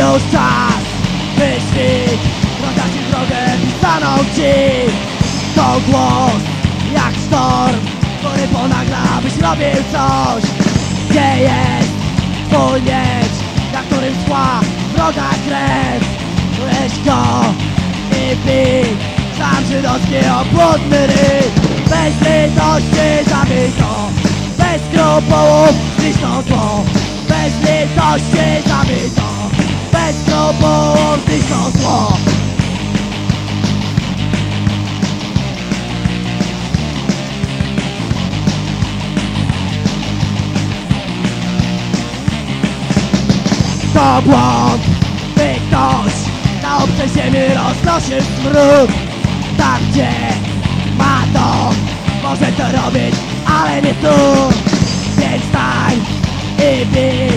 już czas. Wyścig, droga ci drogę stanął ci. To głos, jak sztorm Który ponagla, byś robił coś. Gdzie jest twój miecz Na którym szła wroga krew? Weź go i bij Sam żydowski obłudny ryj Bez litości zabij to Bez skrupułów zniszczą zło. Bez litości zabij to To błąd, by ktoś na obcej ziemi roznosił smród. Tam gdzie ma dom, może to robić, ale nie tu. Więc stań i bij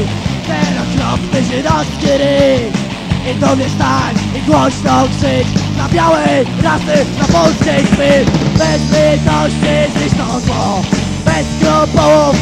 ten okropny żydowski ryj. I do mnie stań i głośno krzycz Na białej rasy, na polskiej krwi Bez litości zniszczą zło. Bez skrupułów